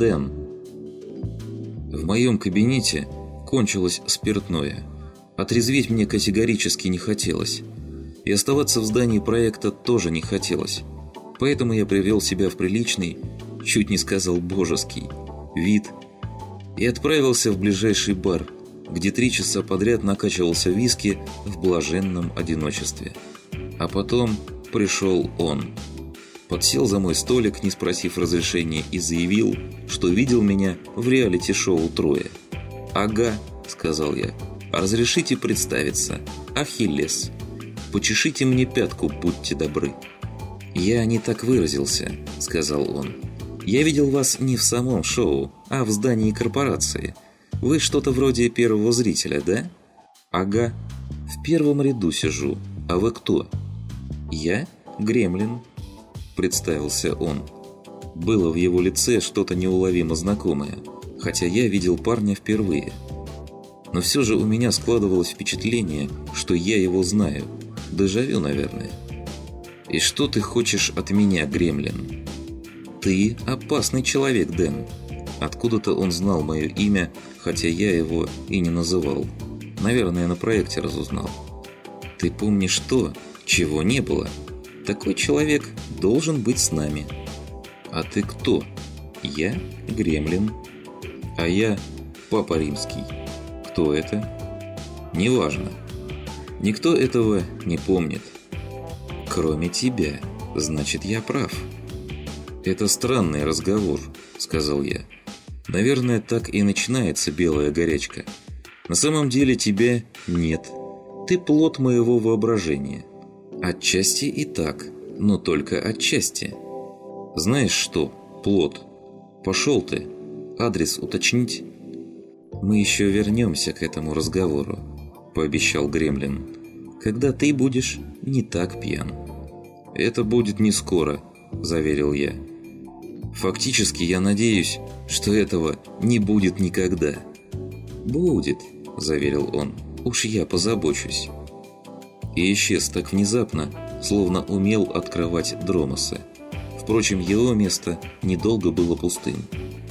Дэн!» В моем кабинете кончилось спиртное. Отрезветь мне категорически не хотелось. И оставаться в здании проекта тоже не хотелось. Поэтому я привел себя в приличный, чуть не сказал божеский, вид и отправился в ближайший бар, где три часа подряд накачивался виски в блаженном одиночестве. А потом пришел он. Подсел за мой столик, не спросив разрешения, и заявил, что видел меня в реалити-шоу «Трое». «Ага», — сказал я, — «разрешите представиться. Ахиллес. Почешите мне пятку, будьте добры». «Я не так выразился», — сказал он. «Я видел вас не в самом шоу, а в здании корпорации. Вы что-то вроде первого зрителя, да?» «Ага. В первом ряду сижу. А вы кто?» «Я? Гремлин», — представился он. Было в его лице что-то неуловимо знакомое, хотя я видел парня впервые. Но все же у меня складывалось впечатление, что я его знаю. Дежавю, наверное. «И что ты хочешь от меня, Гремлин?» «Ты опасный человек, Дэн». Откуда-то он знал мое имя, хотя я его и не называл. Наверное, на проекте разузнал. «Ты помнишь то, чего не было. Такой человек должен быть с нами. А ты кто? Я Гремлин. А я Папа Римский. Кто это? Неважно. Никто этого не помнит. Кроме тебя. Значит, я прав. Это странный разговор, сказал я. Наверное, так и начинается белая горячка. На самом деле тебя нет. Ты плод моего воображения. Отчасти и так, но только отчасти. Знаешь что, плод? Пошел ты. Адрес уточнить? Мы еще вернемся к этому разговору, пообещал Гремлин. Когда ты будешь не так пьян. Это будет не скоро, заверил я. Фактически я надеюсь, что этого не будет никогда. Будет, заверил он. Уж я позабочусь и исчез так внезапно, словно умел открывать дромосы. Впрочем, его место недолго было пустым.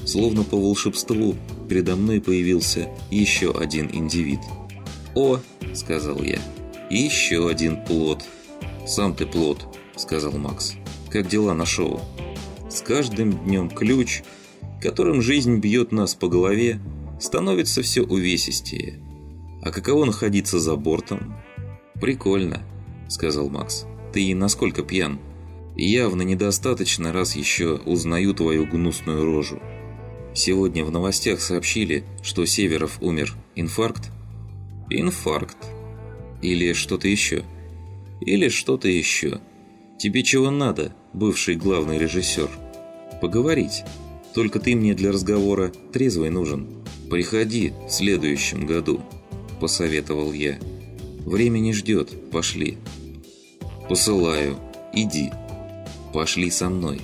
Словно по волшебству передо мной появился еще один индивид. «О!» – сказал я. «Еще один плод!» «Сам ты плод!» – сказал Макс. «Как дела на шоу?» «С каждым днем ключ, которым жизнь бьет нас по голове, становится все увесистее. А каково находиться за бортом?» «Прикольно», — сказал Макс. «Ты насколько пьян?» «Явно недостаточно, раз еще узнаю твою гнусную рожу. Сегодня в новостях сообщили, что Северов умер. Инфаркт?» «Инфаркт. Или что-то еще?» «Или что-то еще. Тебе чего надо, бывший главный режиссер?» «Поговорить. Только ты мне для разговора трезвый нужен. Приходи в следующем году», – посоветовал я. Время не ждет. Пошли. Посылаю. Иди. Пошли со мной.